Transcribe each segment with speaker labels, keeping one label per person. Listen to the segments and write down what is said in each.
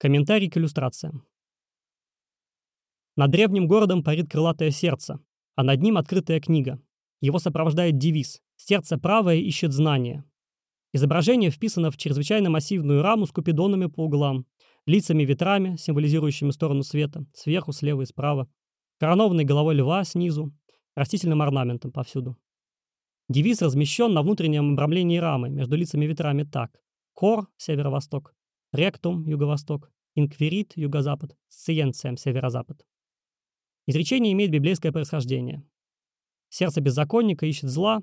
Speaker 1: Комментарий к иллюстрациям. Над древним городом парит крылатое сердце, а над ним открытая книга. Его сопровождает девиз «Сердце правое ищет знания». Изображение вписано в чрезвычайно массивную раму с купидонами по углам, лицами-ветрами, символизирующими сторону света, сверху, слева и справа, коронованной головой льва снизу, растительным орнаментом повсюду. Девиз размещен на внутреннем обрамлении рамы между лицами-ветрами так. Кор – северо-восток, ректум – юго-восток, инквирит – юго-запад, сциенцием – северо-запад. Изречение имеет библейское происхождение. Сердце беззаконника ищет зла,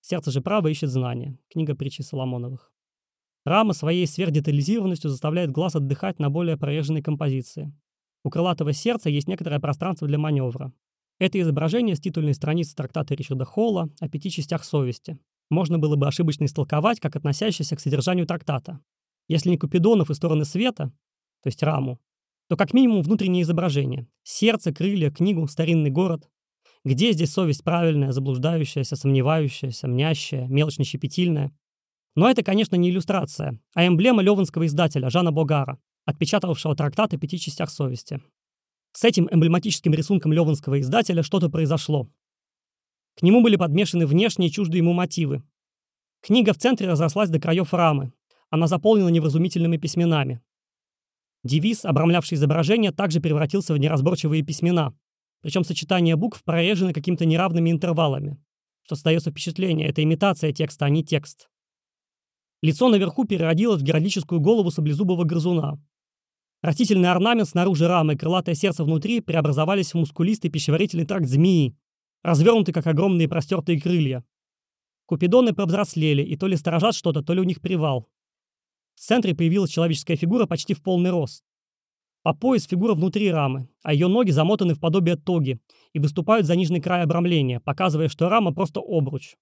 Speaker 1: сердце же право ищет знания. Книга притчи Соломоновых. Рама своей сверхдетализированностью заставляет глаз отдыхать на более прореженной композиции. У крылатого сердца есть некоторое пространство для маневра. Это изображение с титульной страницы трактата Ричарда Холла о пяти частях совести. Можно было бы ошибочно истолковать, как относящееся к содержанию трактата. Если не Купидонов и стороны света, то есть раму, то как минимум внутреннее изображение. Сердце, крылья, книгу, старинный город. Где здесь совесть правильная, заблуждающаяся, сомневающаяся, мнящая, мелочно-щепетильная? Но это, конечно, не иллюстрация, а эмблема леванского издателя Жана Богара, отпечатавшего трактат о пяти частях совести. С этим эмблематическим рисунком леванского издателя что-то произошло. К нему были подмешаны внешние чуждые ему мотивы. Книга в центре разрослась до краев рамы. Она заполнена невразумительными письменами. Девиз, обрамлявший изображение, также превратился в неразборчивые письмена, причем сочетание букв прорежены какими-то неравными интервалами, что создается впечатление, это имитация текста, а не текст. Лицо наверху переродилось в геральдическую голову саблезубого грызуна. Растительный орнамент снаружи рамы и крылатое сердце внутри преобразовались в мускулистый пищеварительный тракт змеи, развернутый, как огромные простертые крылья. Купидоны повзрослели, и то ли сторожат что-то, то ли у них привал. В центре появилась человеческая фигура почти в полный рост. По пояс фигура внутри рамы, а ее ноги замотаны в подобие тоги и выступают за нижний край обрамления, показывая, что рама просто обруч.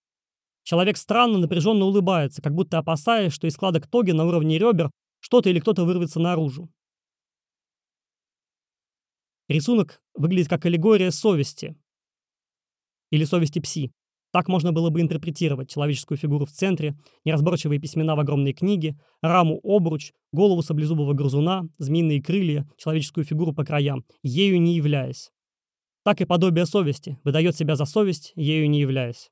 Speaker 1: Человек странно напряженно улыбается, как будто опасаясь, что из складок тоги на уровне ребер что-то или кто-то вырвется наружу. Рисунок выглядит как аллегория совести или совести пси. Так можно было бы интерпретировать человеческую фигуру в центре, неразборчивые письмена в огромной книге, раму обруч, голову саблезубого грызуна, змеиные крылья, человеческую фигуру по краям, ею не являясь. Так и подобие совести выдает себя за совесть, ею не являясь.